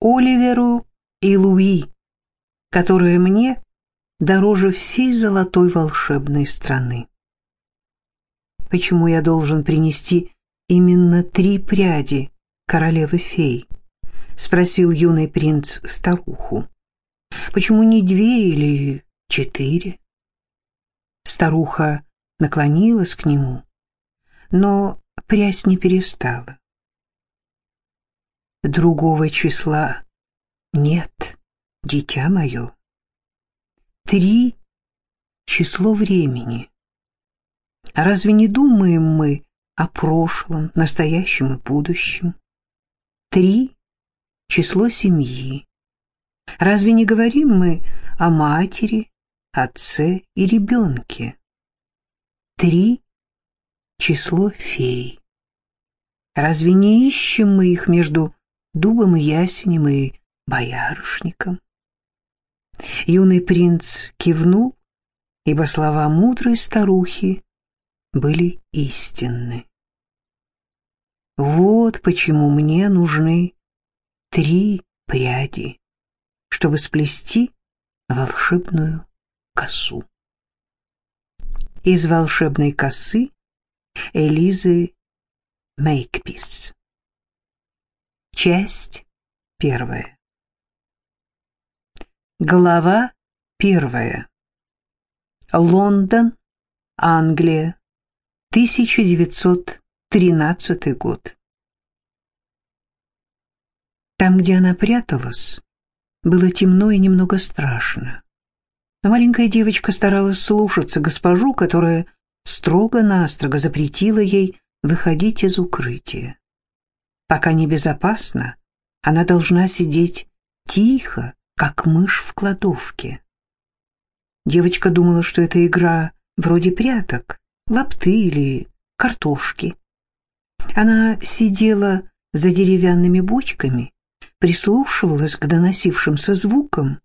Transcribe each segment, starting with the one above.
Оливеру и Луи, которая мне дороже всей золотой волшебной страны. Почему я должен принести именно три пряди королевы-фей? Спросил юный принц старуху. Почему не две или четыре? Старуха наклонилась к нему, но прясть не перестала. Другого числа нет, дитя мое. Три — число времени. Разве не думаем мы о прошлом, настоящем и будущем? Три — число семьи. Разве не говорим мы о матери, отце и ребенке? Три — число фей. Разве не ищем мы их между дубом и ясенем и боярышником? Юный принц кивнул, ибо слова мудрой старухи были истинны. Вот почему мне нужны три пряди, чтобы сплести волшебную косу. Из волшебной косы Элизы Мейкпис. Часть первая. Глава первая. Лондон, Англия, 1913 год. Там, где она пряталась, было темно и немного страшно. Но маленькая девочка старалась слушаться госпожу, которая строго-настрого запретила ей выходить из укрытия. Пока небезопасно, она должна сидеть тихо, как мышь в кладовке. Девочка думала, что это игра вроде пряток, лапты или картошки. Она сидела за деревянными бочками, прислушивалась к доносившимся звукам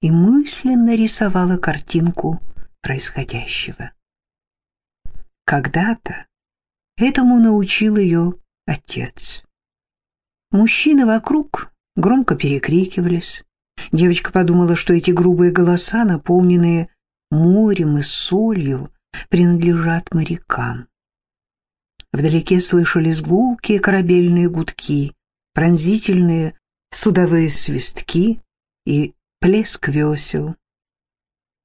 и мысленно рисовала картинку происходящего. Когда-то этому научил ее отец. Мужчины вокруг громко перекрикивались, Девочка подумала, что эти грубые голоса, наполненные морем и солью, принадлежат морякам. Вдалеке слышались гулкие корабельные гудки, пронзительные судовые свистки и плеск весел.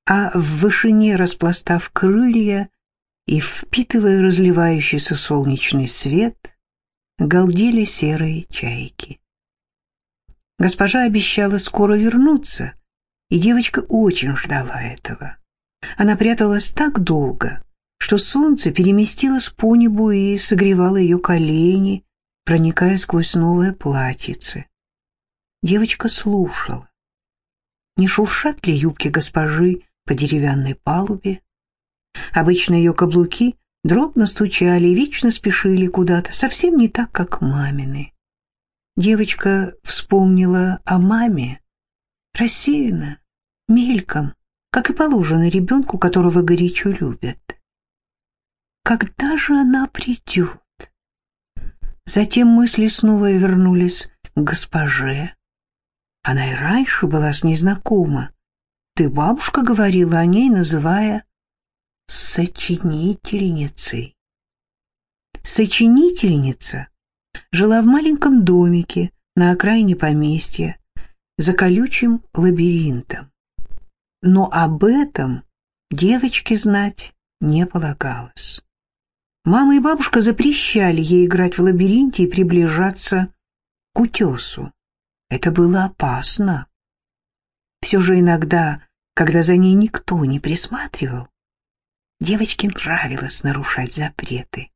А в вышине, распластав крылья и впитывая разливающийся солнечный свет, галдели серые чайки. Госпожа обещала скоро вернуться, и девочка очень ждала этого. Она пряталась так долго, что солнце переместилось по небу и согревало ее колени, проникая сквозь новое платьице. Девочка слушала. Не шуршат ли юбки госпожи по деревянной палубе? Обычно ее каблуки дробно стучали и вечно спешили куда-то, совсем не так, как мамины. Девочка вспомнила о маме, рассеянно, мельком, как и положено ребенку, которого горячо любят. Когда же она придет? Затем мысли снова вернулись к госпоже. Она и раньше была с ней знакома. Ты, бабушка, говорила о ней, называя сочинительницей. Сочинительница жила в маленьком домике на окраине поместья за колючим лабиринтом. Но об этом девочке знать не полагалось. Мама и бабушка запрещали ей играть в лабиринте и приближаться к утесу. Это было опасно. Все же иногда, когда за ней никто не присматривал, девочке нравилось нарушать запреты.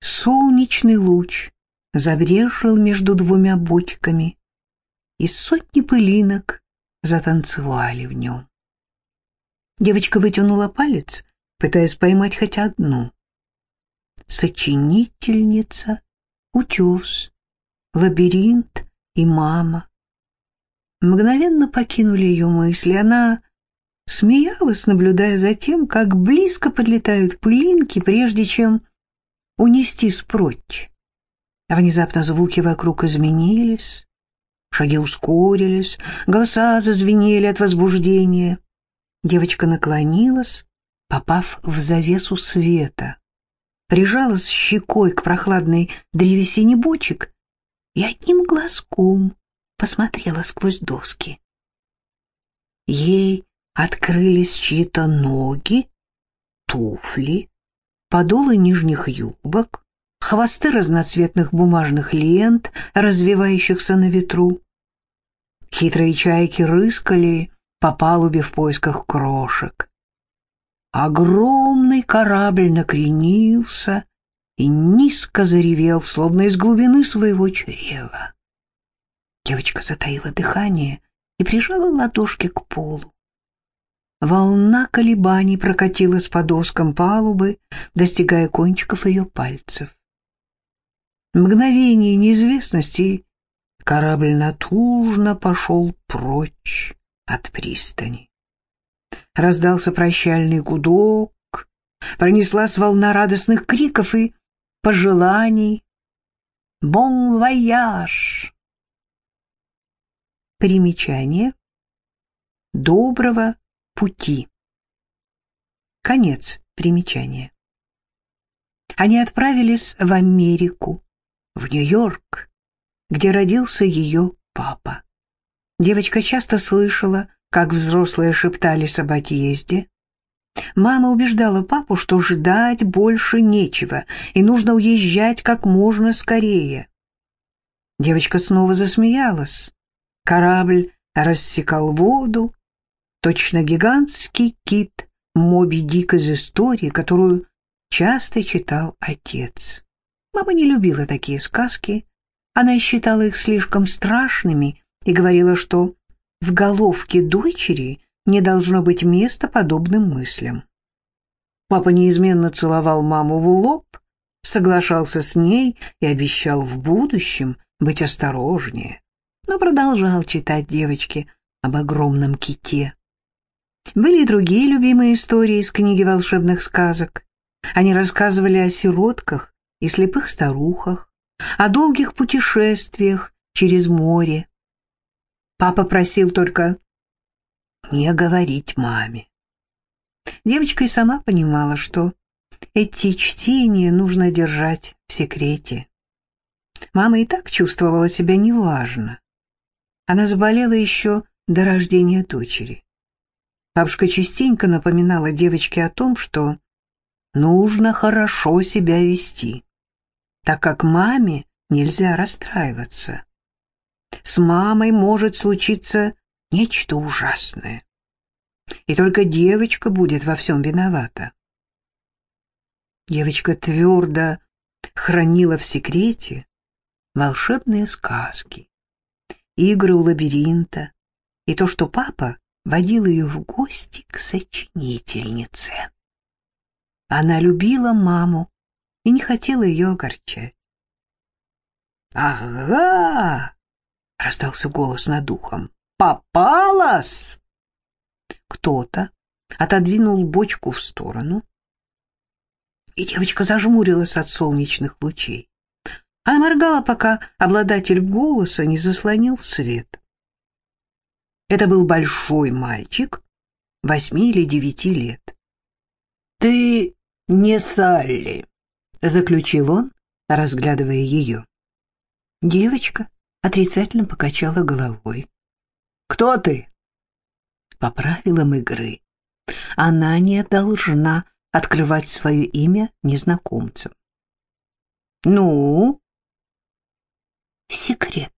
Солнечный луч забрежил между двумя бочками, и сотни пылинок затанцевали в нем. Девочка вытянула палец, пытаясь поймать хоть одну. Сочинительница, утес, лабиринт и мама. Мгновенно покинули ее мысли. Она смеялась, наблюдая за тем, как близко подлетают пылинки, прежде чем унестись прочь. А внезапно звуки вокруг изменились, Шаги ускорились, голоса зазвенели от возбуждения. Девочка наклонилась, попав в завесу света. Прижалась щекой к прохладной древесине бочек и одним глазком посмотрела сквозь доски. Ей открылись чьи-то ноги, туфли, подолы нижних юбок, хвосты разноцветных бумажных лент, развивающихся на ветру. Хитрые чайки рыскали по палубе в поисках крошек. Огромный корабль накренился и низко заревел, словно из глубины своего чрева. Девочка затаила дыхание и прижала ладошки к полу. Волна колебаний прокатилась по доскам палубы, достигая кончиков ее пальцев. Мгновение неизвестности корабль натужно пошел прочь от пристани. Раздался прощальный гудок, пронеслась волна радостных криков и пожеланий. «Бон вояж!» Примечание. Доброго пути. Конец примечания. Они отправились в Америку, в Нью-Йорк, где родился ее папа. Девочка часто слышала, как взрослые шептались об отъезде. Мама убеждала папу, что ждать больше нечего, и нужно уезжать как можно скорее. Девочка снова засмеялась. Корабль рассекал воду, точно гигантский кит Моби Дик из истории, которую часто читал отец. Мама не любила такие сказки, она считала их слишком страшными и говорила, что в головке дочери не должно быть места подобным мыслям. Папа неизменно целовал маму в лоб, соглашался с ней и обещал в будущем быть осторожнее, но продолжал читать девочке об огромном ките. Были и другие любимые истории из книги волшебных сказок. Они рассказывали о сиротках и слепых старухах, о долгих путешествиях через море, Папа просил только не говорить маме. Девочка и сама понимала, что эти чтения нужно держать в секрете. Мама и так чувствовала себя неважно. Она заболела еще до рождения дочери. Бабушка частенько напоминала девочке о том, что нужно хорошо себя вести, так как маме нельзя расстраиваться с мамой может случиться нечто ужасное. И только девочка будет во всем виновата. Девочка твердо хранила в секрете волшебные сказки, игры у лабиринта и то, что папа водил ее в гости к сочинительнице. Она любила маму и не хотела ее огорчать. «Ага!» — раздался голос над ухом. «Попалась!» Кто-то отодвинул бочку в сторону, и девочка зажмурилась от солнечных лучей. Она моргала, пока обладатель голоса не заслонил свет. Это был большой мальчик, восьми или девяти лет. «Ты не Салли», — заключил он, разглядывая ее. Девочка отрицательно покачала головой. «Кто ты?» По правилам игры она не должна открывать свое имя незнакомцам. «Ну?» «Секрет».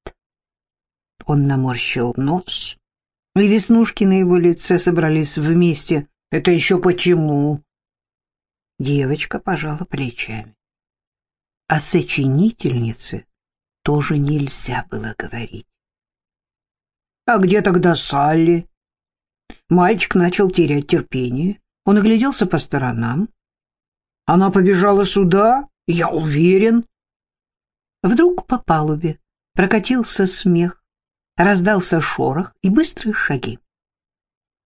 Он наморщил нос, и веснушки на его лице собрались вместе. «Это еще почему?» Девочка пожала плечами. А сочинительнице тоже нельзя было говорить. «А где тогда Салли?» Мальчик начал терять терпение. Он огляделся по сторонам. «Она побежала сюда, я уверен». Вдруг по палубе прокатился смех, раздался шорох и быстрые шаги.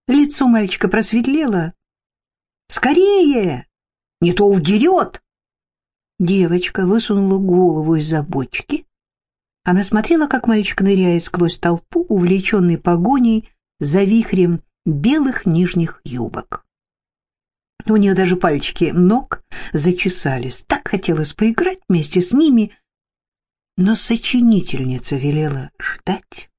Лицо мальчика просветлело. «Скорее! Не то удерет!» Девочка высунула голову из-за бочки Она смотрела, как мальчик ныряет сквозь толпу, увлеченный погоней за вихрем белых нижних юбок. У нее даже пальчики ног зачесались. Так хотелось поиграть вместе с ними, но сочинительница велела ждать.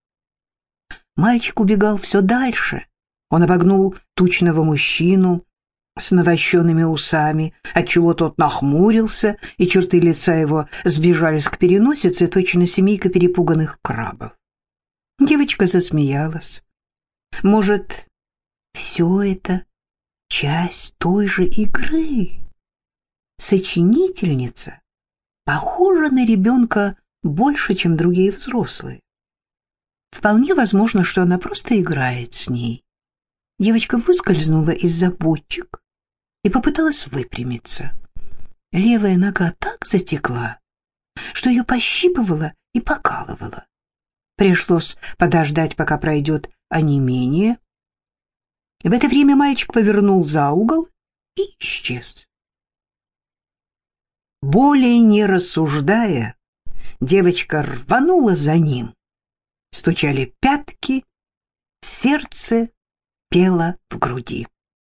Мальчик убегал все дальше. Он обогнул тучного мужчину с навощенными усами, отчего тот нахмурился, и черты лица его сбежались к переносице, точно семейка перепуганных крабов. Девочка засмеялась. Может, все это часть той же игры? Сочинительница похожа на ребенка больше, чем другие взрослые. Вполне возможно, что она просто играет с ней. Девочка выскользнула из забочек и попыталась выпрямиться. Левая нога так затекла, что ее пощипывала и покалывала. Пришлось подождать, пока пройдет онемение. В это время мальчик повернул за угол и исчез. Более не рассуждая, девочка рванула за ним. Стучали пятки, сердце пело в груди.